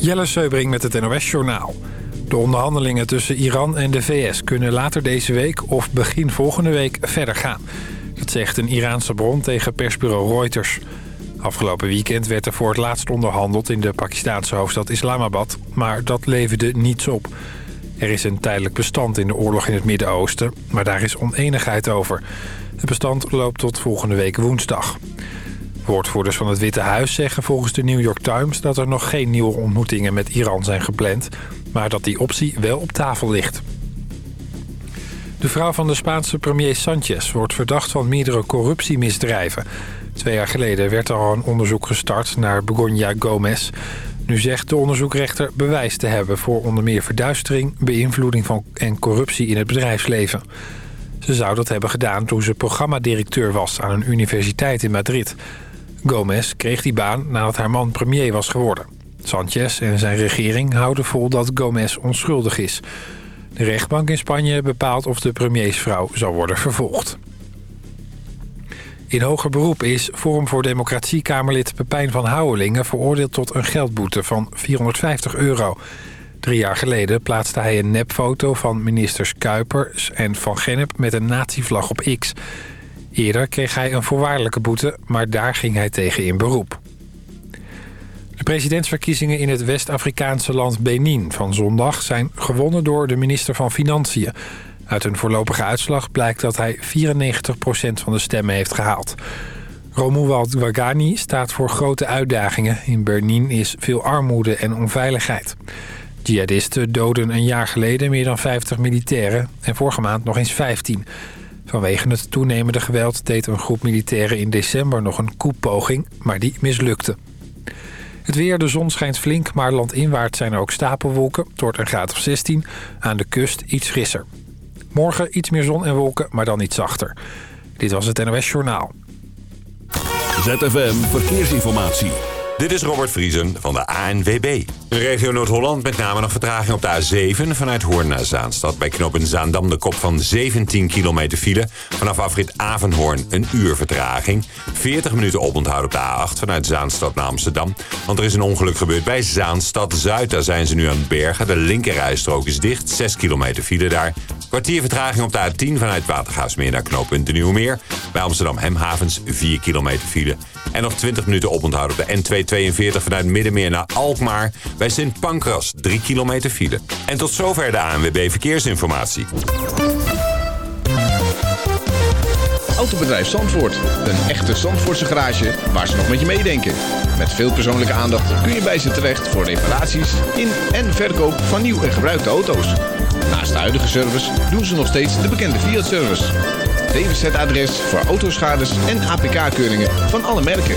Jelle Seubring met het NOS-journaal. De onderhandelingen tussen Iran en de VS kunnen later deze week of begin volgende week verder gaan. Dat zegt een Iraanse bron tegen persbureau Reuters. Afgelopen weekend werd er voor het laatst onderhandeld in de Pakistaanse hoofdstad Islamabad, maar dat leverde niets op. Er is een tijdelijk bestand in de oorlog in het Midden-Oosten, maar daar is oneenigheid over. Het bestand loopt tot volgende week woensdag. Woordvoerders van het Witte Huis zeggen volgens de New York Times... dat er nog geen nieuwe ontmoetingen met Iran zijn gepland... maar dat die optie wel op tafel ligt. De vrouw van de Spaanse premier Sanchez wordt verdacht van meerdere corruptiemisdrijven. Twee jaar geleden werd er al een onderzoek gestart naar Begoña Gomez. Nu zegt de onderzoekrechter bewijs te hebben voor onder meer verduistering... beïnvloeding van en corruptie in het bedrijfsleven. Ze zou dat hebben gedaan toen ze programmadirecteur was aan een universiteit in Madrid... Gomez kreeg die baan nadat haar man premier was geworden. Sanchez en zijn regering houden vol dat Gomez onschuldig is. De rechtbank in Spanje bepaalt of de premiersvrouw zal worden vervolgd. In hoger beroep is Forum voor Democratie-Kamerlid Pepijn van Houwelingen... veroordeeld tot een geldboete van 450 euro. Drie jaar geleden plaatste hij een nepfoto van ministers Kuipers en Van Gennep... met een natievlag op X... Eerder kreeg hij een voorwaardelijke boete, maar daar ging hij tegen in beroep. De presidentsverkiezingen in het West-Afrikaanse land Benin van zondag... zijn gewonnen door de minister van Financiën. Uit een voorlopige uitslag blijkt dat hij 94% van de stemmen heeft gehaald. Romuald Wagani staat voor grote uitdagingen. In Benin is veel armoede en onveiligheid. Jihadisten doden een jaar geleden meer dan 50 militairen... en vorige maand nog eens 15... Vanwege het toenemende geweld deed een groep militairen in december nog een koepoging, maar die mislukte. Het weer, de zon schijnt flink, maar landinwaarts zijn er ook stapelwolken. Het een graad of 16, aan de kust iets frisser. Morgen iets meer zon en wolken, maar dan iets zachter. Dit was het NOS Journaal. ZFM Verkeersinformatie. Dit is Robert Vriesen van de ANWB. In regio Noord-Holland met name nog vertraging op de A7... vanuit Hoorn naar Zaanstad. Bij knoop in Zaandam de kop van 17 kilometer file. Vanaf afrit Avenhoorn een uur vertraging. 40 minuten oponthoud op de A8 vanuit Zaanstad naar Amsterdam. Want er is een ongeluk gebeurd bij Zaanstad-Zuid. Daar zijn ze nu aan het bergen. De linkerrijstrook is dicht. 6 kilometer file daar. Kwartier vertraging op de A10 vanuit Watergaasmeer naar knooppunt de Nieuwe Meer. Bij Amsterdam Hemhavens 4 kilometer file. En nog 20 minuten oponthoud op de N242 vanuit Middenmeer naar Alkmaar. Bij Sint Pancras 3 kilometer file. En tot zover de ANWB Verkeersinformatie. Autobedrijf Zandvoort. Een echte Zandvoortse garage waar ze nog met je meedenken. Met veel persoonlijke aandacht kun je bij ze terecht voor reparaties in en verkoop van nieuw en gebruikte auto's. Naast de huidige service doen ze nog steeds de bekende Fiat-service. DWZ-adres voor autoschades en APK-keuringen van alle merken.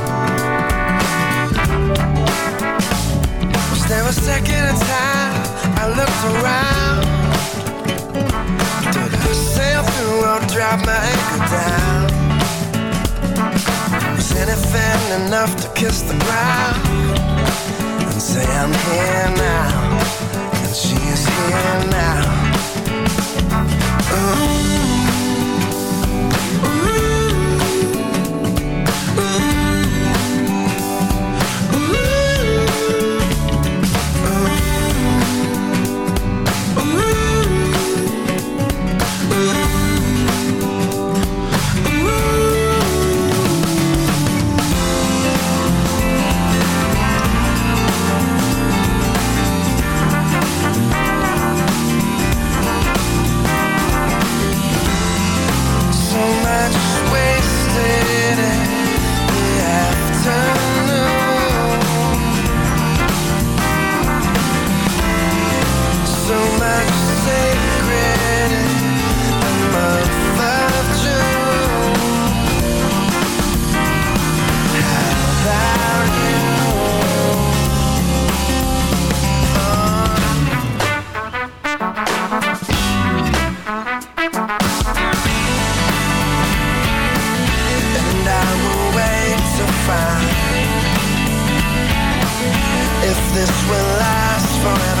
a second of time I looked around? Did I sail through or drop my anchor down? Was anything enough to kiss the ground and say I'm here now? And she is here now. Forever.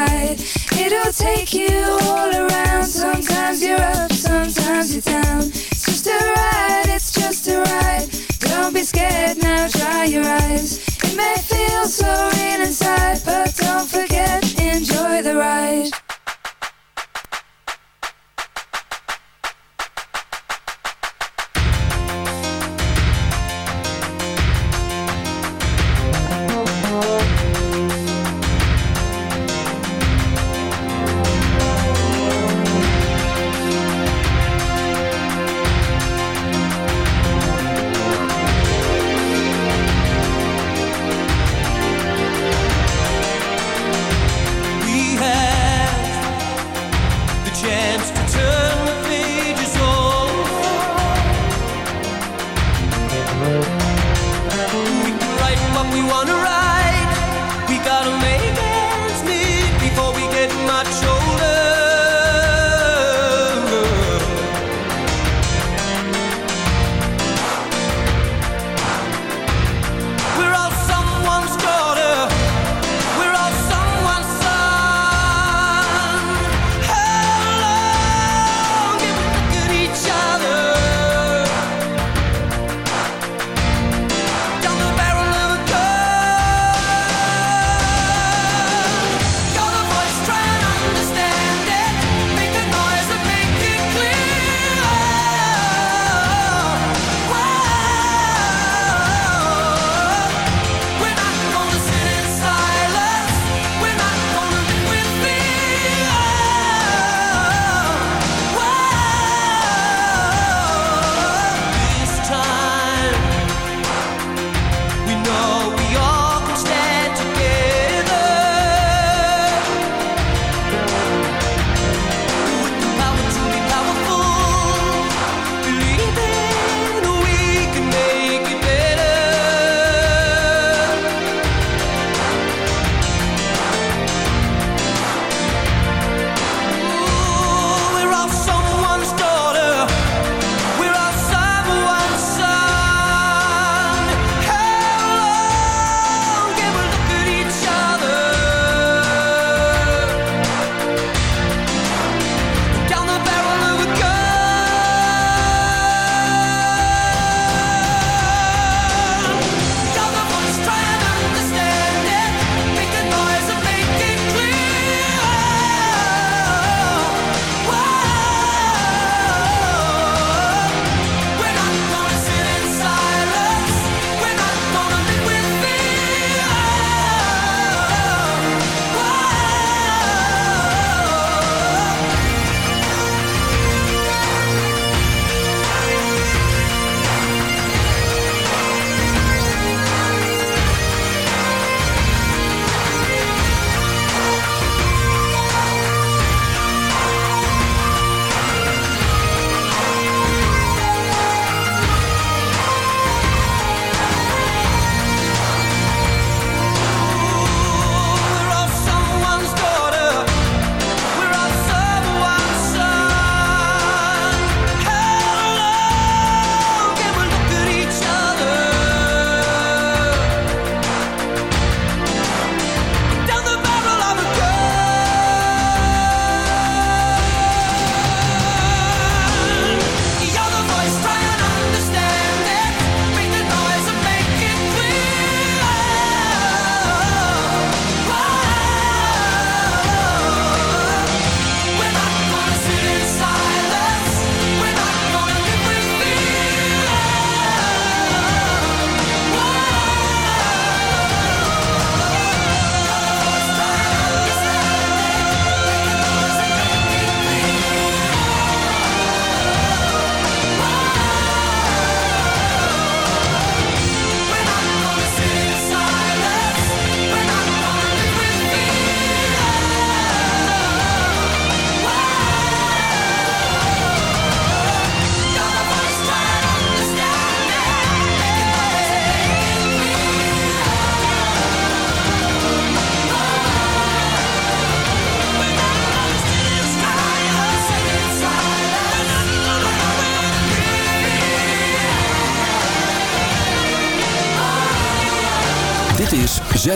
It'll take you all around. Sometimes you're up, sometimes you're down. It's just a ride, it's just a ride. Don't be scared now, dry your eyes. It may feel so real inside, but don't forget, enjoy the ride.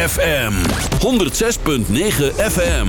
FM 106.9 FM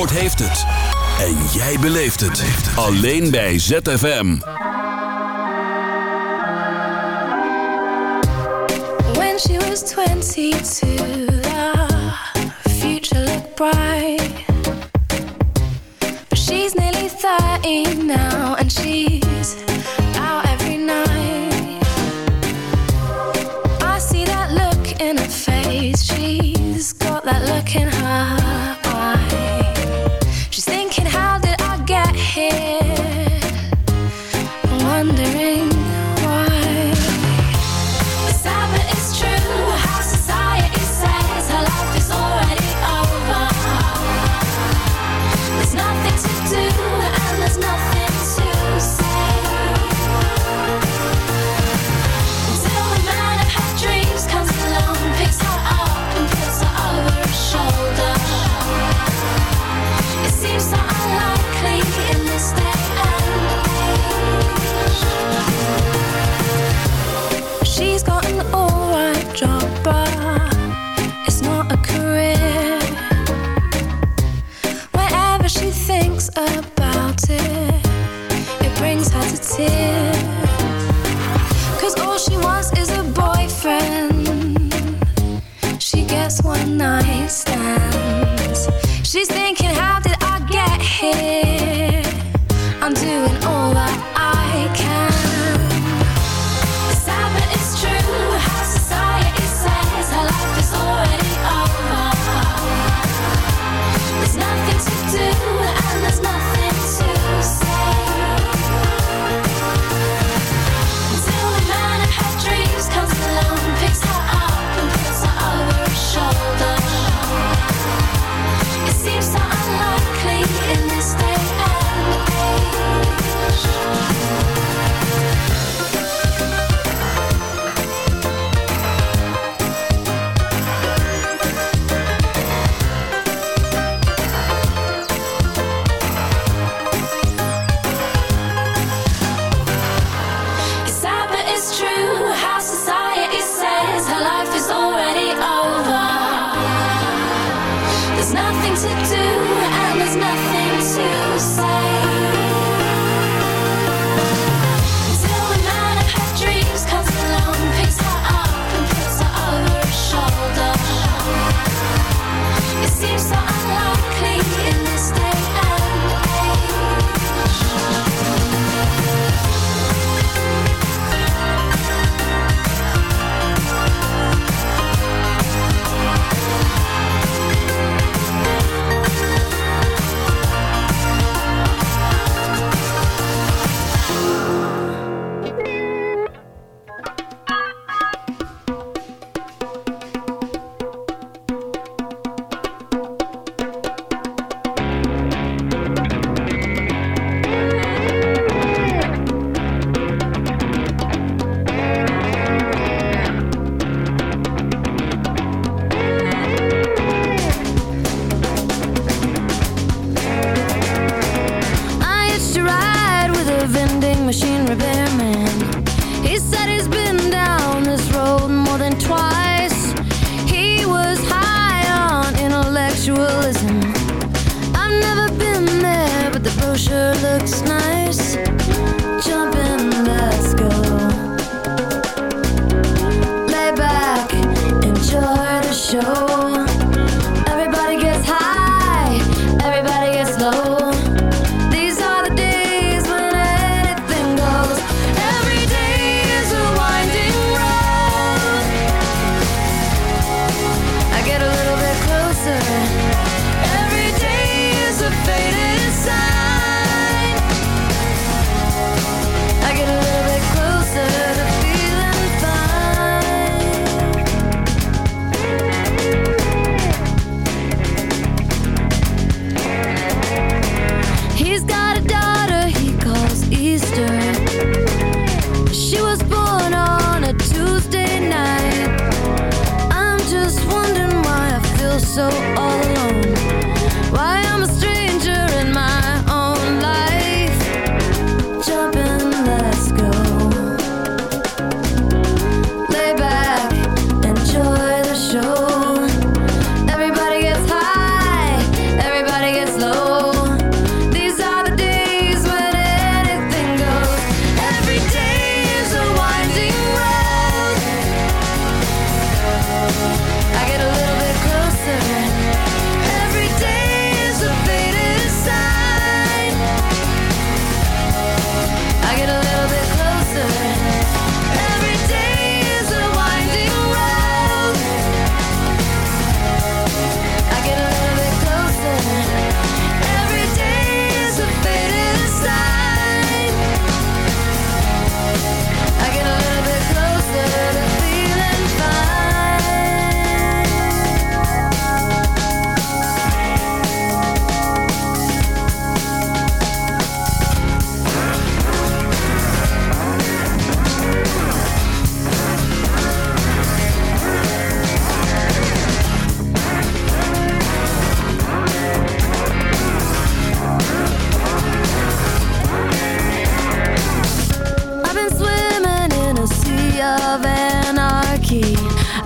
Zandvoort heeft het. En jij beleeft het. Alleen bij ZFM. When she was 22 care.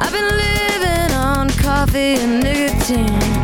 I've been living on coffee and nicotine.